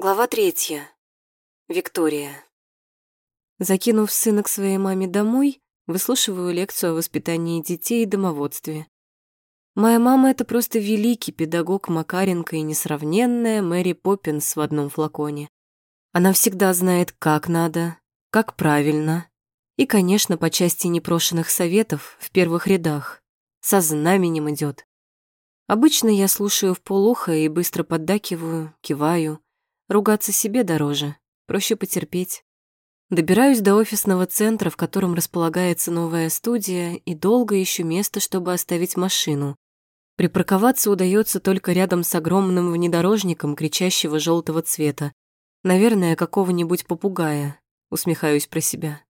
Глава третья. Виктория. Закинув сына к своей маме домой, выслушиваю лекцию о воспитании детей и домоводстве. Моя мама — это просто великий педагог Макаренко и несравненная Мэри Поппинс в одном флаконе. Она всегда знает, как надо, как правильно. И, конечно, по части непрошенных советов в первых рядах. Со знаменем идет. Обычно я слушаю в полухо и быстро поддакиваю, киваю, Ругаться себе дороже, проще потерпеть. Добираюсь до офисного центра, в котором располагается новая студия, и долго ищу место, чтобы оставить машину. Припарковаться удается только рядом с огромным внедорожником кричащего желтого цвета. Наверное, какого-нибудь попугая, усмехаюсь про себя.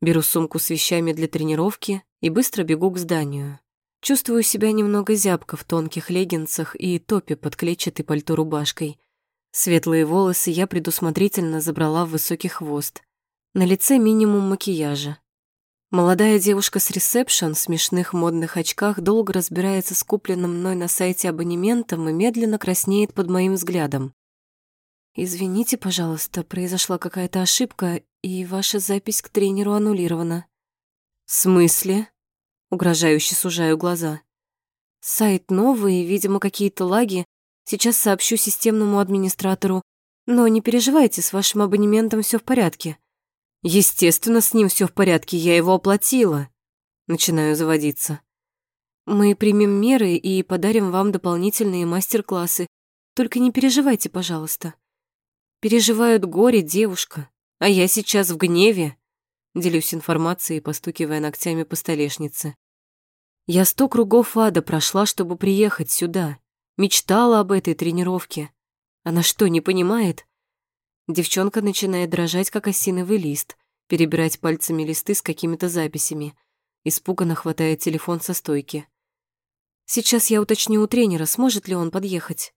Беру сумку с вещами для тренировки и быстро бегу к зданию. Чувствую себя немного зябко в тонких леггинсах и топе под клетчатой пальто-рубашкой. Светлые волосы я предусмотрительно забрала в высокий хвост. На лице минимум макияжа. Молодая девушка с ресепшн в смешных модных очках долго разбирается с купленным мной на сайте абонементом и медленно краснеет под моим взглядом. «Извините, пожалуйста, произошла какая-то ошибка, и ваша запись к тренеру аннулирована». «В смысле?» Угрожающе сужаю глаза. «Сайт новый, видимо, какие-то лаги, Сейчас сообщу системному администратору. Но не переживайте, с вашим абонементом все в порядке. Естественно, с ним все в порядке, я его оплатила. Начинаю заводиться. Мы примем меры и подарим вам дополнительные мастер-классы. Только не переживайте, пожалуйста. Переживают горе девушка, а я сейчас в гневе. Делюсь информацией, постукивая ногтями по столешнице. Я сто кругов ада прошла, чтобы приехать сюда. Мечтала об этой тренировке. Она что, не понимает? Девчонка начинает дрожать, как осиновый лист, перебирать пальцами листы с какими-то записями. Испуганно хватает телефон со стойки. Сейчас я уточню у тренера, сможет ли он подъехать.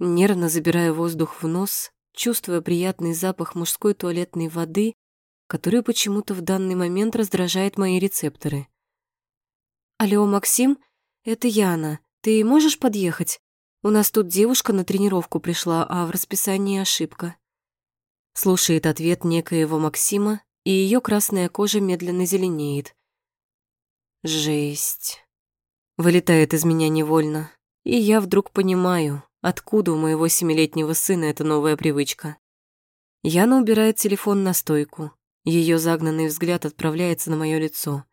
Нервно забираю воздух в нос, чувствуя приятный запах мужской туалетной воды, который почему-то в данный момент раздражает мои рецепторы. «Алло, Максим, это Яна. «Ты можешь подъехать? У нас тут девушка на тренировку пришла, а в расписании ошибка». Слушает ответ некоего Максима, и ее красная кожа медленно зеленеет. Жесть. Вылетает из меня невольно, и я вдруг понимаю, откуда у моего семилетнего сына эта новая привычка. Яна убирает телефон на стойку. Ее загнанный взгляд отправляется на мое лицо,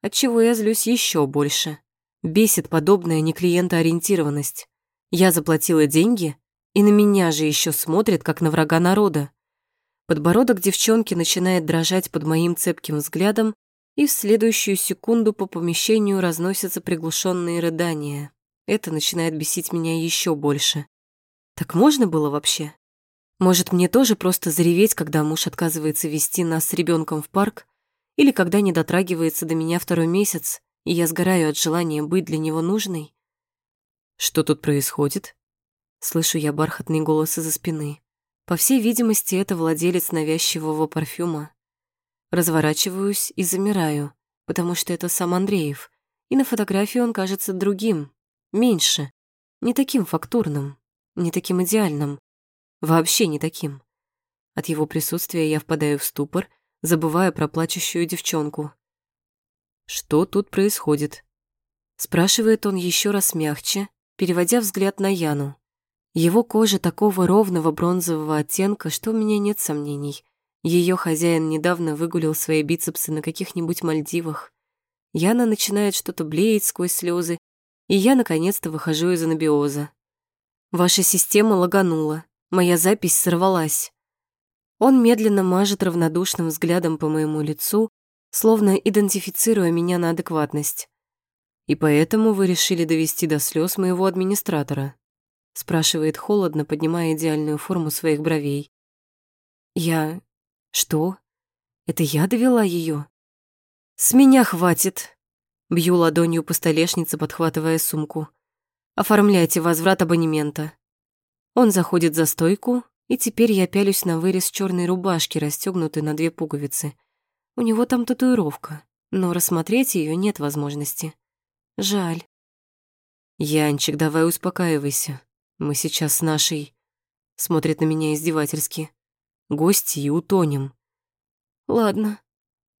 отчего я злюсь еще больше. Бесит подобная неклиентоориентированность. Я заплатила деньги, и на меня же еще смотрят, как на врага народа. Подбородок девчонки начинает дрожать под моим цепким взглядом, и в следующую секунду по помещению разносятся приглушенные рыдания. Это начинает бесить меня еще больше. Так можно было вообще? Может, мне тоже просто зареветь, когда муж отказывается вести нас с ребенком в парк, или когда не дотрагивается до меня второй месяц, и я сгораю от желания быть для него нужной. Что тут происходит? Слышу я бархатный голос из-за спины. По всей видимости, это владелец навязчивого парфюма. Разворачиваюсь и замираю, потому что это сам Андреев, и на фотографии он кажется другим, меньше, не таким фактурным, не таким идеальным, вообще не таким. От его присутствия я впадаю в ступор, забывая про плачущую девчонку. Что тут происходит? Спрашивает он еще раз мягче, переводя взгляд на Яну. Его кожа такого ровного бронзового оттенка, что у меня нет сомнений. Ее хозяин недавно выгулил свои бицепсы на каких-нибудь Мальдивах. Яна начинает что-то блеять сквозь слезы, и я наконец-то выхожу из анабиоза. Ваша система лаганула, моя запись сорвалась. Он медленно мажет равнодушным взглядом по моему лицу, словно идентифицируя меня на адекватность. «И поэтому вы решили довести до слез моего администратора?» спрашивает холодно, поднимая идеальную форму своих бровей. «Я... что? Это я довела ее? «С меня хватит!» Бью ладонью по столешнице, подхватывая сумку. «Оформляйте возврат абонемента». Он заходит за стойку, и теперь я пялюсь на вырез черной рубашки, расстегнутой на две пуговицы. У него там татуировка, но рассмотреть ее нет возможности. Жаль. Янчик, давай успокаивайся. Мы сейчас с нашей... Смотрит на меня издевательски. Гости и утонем. Ладно,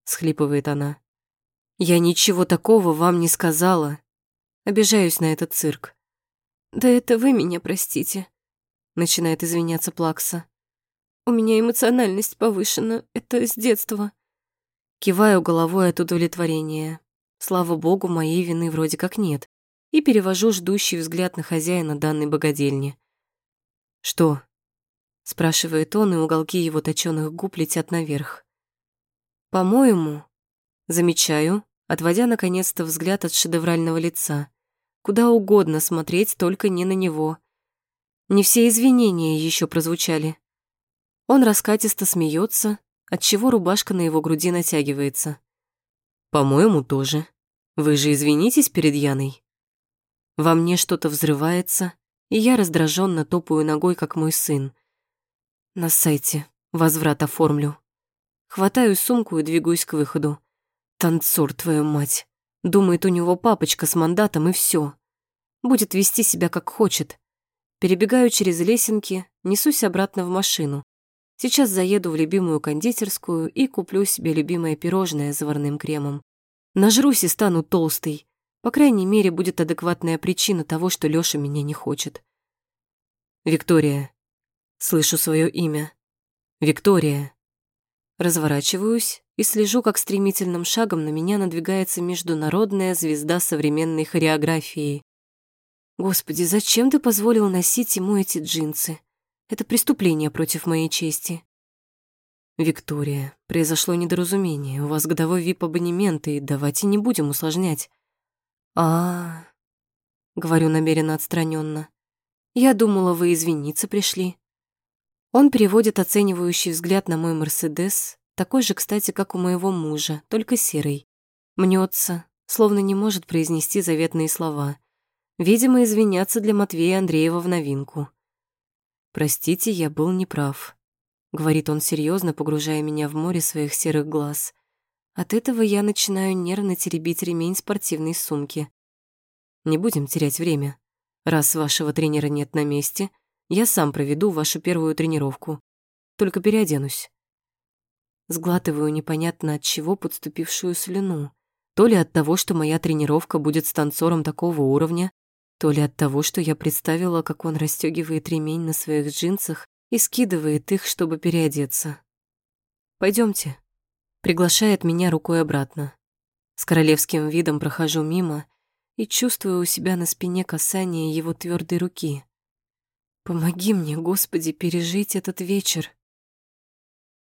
схлипывает она. Я ничего такого вам не сказала. Обижаюсь на этот цирк. Да это вы меня простите. Начинает извиняться Плакса. У меня эмоциональность повышена. Это с детства. Киваю головой от удовлетворения. Слава богу, моей вины вроде как нет. И перевожу ждущий взгляд на хозяина данной богадельни. «Что?» — спрашивает он, и уголки его точёных губ летят наверх. «По-моему...» — замечаю, отводя наконец-то взгляд от шедеврального лица. Куда угодно смотреть, только не на него. Не все извинения еще прозвучали. Он раскатисто смеется, отчего рубашка на его груди натягивается. «По-моему, тоже. Вы же извинитесь перед Яной?» Во мне что-то взрывается, и я раздраженно топаю ногой, как мой сын. На сайте возврат оформлю. Хватаю сумку и двигаюсь к выходу. Танцор, твою мать. Думает, у него папочка с мандатом и все. Будет вести себя как хочет. Перебегаю через лесенки, несусь обратно в машину. Сейчас заеду в любимую кондитерскую и куплю себе любимое пирожное с заварным кремом. Нажрусь и стану толстой. По крайней мере, будет адекватная причина того, что Лёша меня не хочет. Виктория. Слышу свое имя. Виктория. Разворачиваюсь и слежу, как стремительным шагом на меня надвигается международная звезда современной хореографии. Господи, зачем ты позволил носить ему эти джинсы? Это преступление против моей чести. Виктория, произошло недоразумение. У вас годовой вип-абонемент, и давайте не будем усложнять. А, -а, -а говорю намеренно отстраненно. Я думала, вы извиниться пришли. Он переводит оценивающий взгляд на мой Мерседес, такой же, кстати, как у моего мужа, только серый. Мнется, словно не может произнести заветные слова. Видимо, извиняться для Матвея Андреева в новинку. «Простите, я был неправ», — говорит он серьезно, погружая меня в море своих серых глаз. От этого я начинаю нервно теребить ремень спортивной сумки. «Не будем терять время. Раз вашего тренера нет на месте, я сам проведу вашу первую тренировку. Только переоденусь». Сглатываю непонятно от чего подступившую слюну. То ли от того, что моя тренировка будет с танцором такого уровня, то ли от того, что я представила, как он расстёгивает ремень на своих джинсах и скидывает их, чтобы переодеться. Пойдемте, приглашает меня рукой обратно. С королевским видом прохожу мимо и чувствую у себя на спине касание его твердой руки. Помоги мне, Господи, пережить этот вечер.